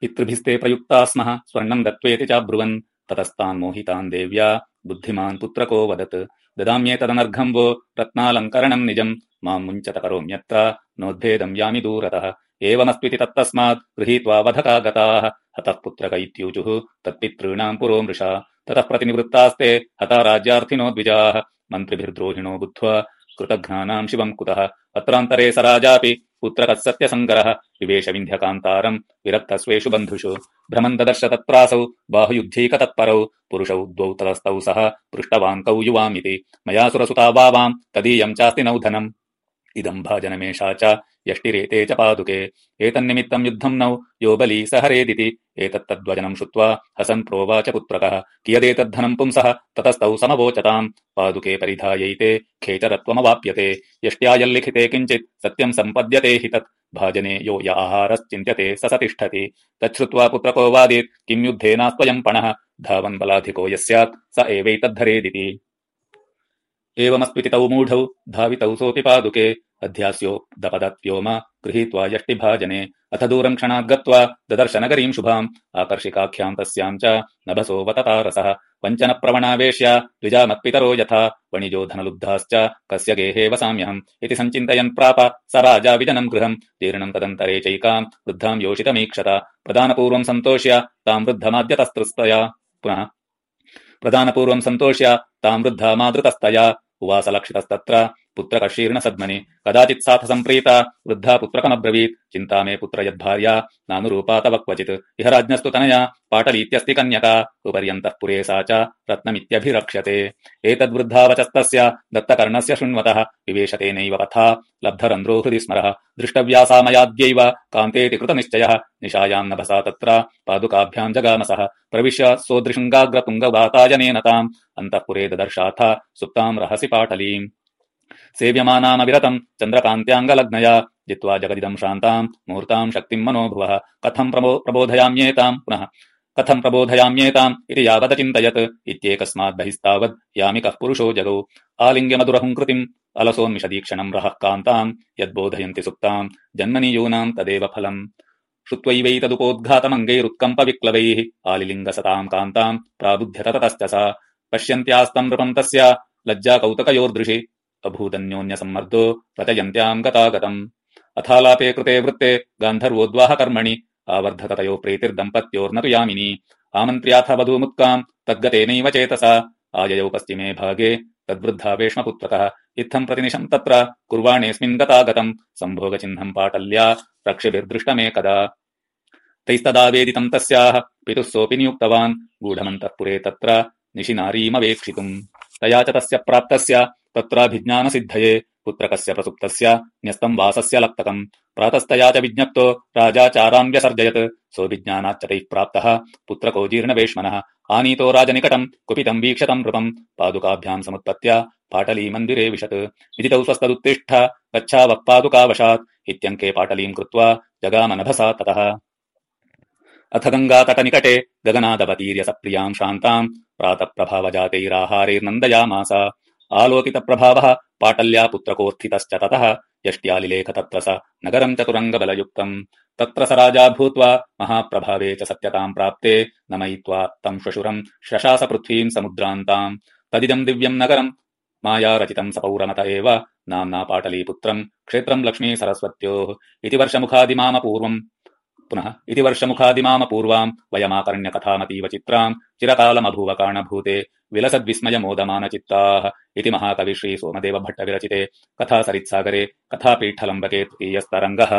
पितृभिस्ते प्रयुक्ता स्मः स्वर्णम् दत्त्वेति चाब्रुवन्। ततस्तान् मोहितान् देव्या बुद्धिमान् पुत्रको वदत्। ददाम्येतदनर्घम् वो रत्नालङ्करणम् निजम्। माम् मुञ्चत करोम्यत्र नोद्भेदम् यामि दूरतः। एवमस्त्विति तत्तस्मात् गृहीत्वा वधका गताः हतः पुत्रक इत्यूचुः तत्पितॄणाम् पुरो मृषा। ततः प्रतिनिवृत्तास्ते हता राज्यार्थिनो द्विजाः। मन्त्रिभिर्द्रोहिणो बुद्ध्वा कृतघ्नानाम् शिवम् कुतः? अत्रान्तरे स राजापि पुत्रकत्सत्यसङ्गरः विवेश विन्ध्यकान्तारम् विरक्तस्वेषु बन्धुषु भ्रमन् ददर्श तत्रासौ बाहुयुद्धैकतत्परौ पुरुषौ द्वौ ततस्तौ सः पृष्टवान् कौ युवामिति मया सुरसुता वावाम् तदीयम् चास्ति नौधनम् इदम् भाजनमेषा च यष्टिरेते च पादुके। एतन्निमित्तम् युद्धम् नौ यो बली स हरेदिति एतत्तद्वचनम् श्रुत्वा हसन् प्रोवाच पुत्रकः। कियदेतद्धनम् पुंसः? ततस्तौ समवोचताम्। पादुके परिधायैते खेचरत्वमवाप्यते। यष्ट्यायल्लिखिते किञ्चित् सत्यम् सम्पद्यते हि तत्। भाजने यो य आहारश्चिन्त्यते स स तिष्ठति तच्छ्रुत्वा पुत्रको वादीत् किम् युद्धेनास्त्वयम् पणः? धावन् बलाधिको यस्यात् स एवैतद्धरेदिति एवमस्त्विति तौ मूढौ धावितौ सोऽपि पादुके। अध्यास्योदपदत्व्योम गृहीत्वा यष्टिभाजने। अथ दूरम् क्षणात् गत्वा ददर्शनगरीम् शुभाम्। आकर्षिकाख्याम् तस्याम् च नभसो वततारसः वञ्चनप्रवणावेश्य द्विजामत्पितरो यथा। वणिजो धनलुब्धाश्च कस्य गेहे वसाम्यहम् इति सञ्चिन्तयन् प्राप स राजा विजनम् गृहम्। जीर्णम् तदन्तरे चैकाम् वृद्धाम् योषितमीक्षत। प्रदानपूर्वम् सन्तोष्य ताम् वृद्धमाद्यतस्तृस्तया पुनः। प्रदानपूर्वम् सन्तोष्य ताम् वृद्धामादृतस्तया उवासलक्षितस्तत्र पुत्रकशीर्ण सद्मनि कदाचित् साथ सम्प्रीता वृद्धा पुत्रकमब्रवीत्। चिन्ता मे पुत्र यद्भार्या नानुरूपा तव क्वचित्। इह राज्ञस्तु तनया पाटलीत्यस्ति कन्यका। उपर्यन्तः पुरे सा च रत्नमित्यभिरक्ष्यते। एतद्वृद्धावचस्तस्य दत्तकर्णस्य शृण्वतः। विवेशतेनैव पथा लब्धरन्ध्रो हृदि स्मरः। दृष्टव्या सा मयाद्यैव। कान्तेति कृतनिश्चयः। निशायाम् नभसा तत्र। पादुकाभ्याम् जगामसः। प्रविश्य सोदृशृङ्गाग्रतुङ्गवातायनेन ताम् अन्तःपुरे ददर्शाथ। सुप्ताम् रहसि पाटलीम् सेव्यमानामविरतम् चन्द्रकान्त्याङ्गलग्नया जित्वा जगदिदम् शान्ताम् मुहूर्ताम् शक्तिम् मनोभुवः। कथम् प्रबोधयाम्येताम्? पुनः कथम् प्रबोधयाम्येताम् इति यावदचिन्तयत् इत्येकस्मात् बहिस्तावद् यामि कः पुरुषो जगौ। आलिङ्ग्यमधुरहुङ्कृतिम् अलसोन्मिषदीक्षणम् रहः कान्ताम् यद्बोधयन्ति सुप्ताम् जन्मनि यूनाम् तदेव फलम्। श्रुत्वैवैतदुपोद्घातमङ्गैरुत्कम्पविक्लवैः आलिलिङ्गसताम् कान्ताम् प्राबुध्यत ततश्च सा। पश्यन्त्यास्तम् नृपम् तस्य लज्जा कौतकयोर्दृशि अभूदन्योन्यसम्मर्दो रचयन्त्याम् गतागतम्। अथालापे कृते वृत्ते गान्धर्वोद्वाह कर्मणि आवर्धततयो प्रीतिर्दम्पत्योर्न तु यामिनी आमन्त्र्याथ वधूमुत्काम् तद्गतेनैव चेतसा। आययौ पश्चिमे भागे तद्वृद्धावेश्मपुत्रकः इत्थम् प्रतिनिशम् तत्र कुर्वाणेऽस्मिन् गतागतम्। सम्भोगचिह्नम् पाटल्या रक्षिभिर्दृष्टमेकदा। तैस्तदा वेदितम् तस्याः पितुः सोऽपि नियुक्तवान्। गूढमन्तः पुरे तत्र निशिनारीमवेक्षितुम्। तया च तस्य प्राप्तस्य तत्राभिज्ञानसिद्धये पुत्रकस्य प्रसुप्तस्य न्यस्तम् वासस्य लक्तकम्। प्रातस्तया च विज्ञप्तो राजा चारान् व्यसर्जयत् सोऽभिज्ञानाच्च तैः प्राप्तः पुत्रको जीर्णवेश्मनः। आनीतो राजनिकटम् कुपितम् वीक्षतम् नृपम्। पादुकाभ्याम् समुत्पत्य पाटलीमन्दिरे विशत्। विदितौ स्वस्तदुत्तिष्ठ गच्छावः पादुकावशात्। इत्यङ्के पाटलीम् कृत्वा जगामनभसा ततः। अथ गङ्गातटनिकटे गगनादवतीर्य सप्रियाम् शान्ताम्। प्रातःप्रभावजातैराहारैर्नन्दयामास आलोकितप्रभावः पाटल्या पुत्रकोत्थितश्च ततः यष्ट्यालिलेख तत्र स नगरम् चतुरङ्गबलयुक्तम्। तत्र स राजा भूत्वा महाप्रभावे च सत्यताम् प्राप्ते नमयित्वा तम् श्वशुरम् शशास पृथ्वीम् समुद्रान्ताम् तदिदम् दिव्यम् नगरम् मायारचितम् सपौरमत एव नाम्ना पाटलीपुत्रम् क्षेत्रम् लक्ष्मी सरस्वत्योः। इति वर्षमुखादिमामपूर्वम् पुनः इति वर्षमुखादिमामपूर्वाम् वयमाकर्ण्यकथामतीव चित्राम् चिरकालमभूव कारणभूते विलसद्विस्मयमोदमानचित्ताः इति महाकवि श्रीसोमदेव भट्टविरचिते कथासरित्सागरे कथापीठलम्बके तृतीयस्तरङ्गः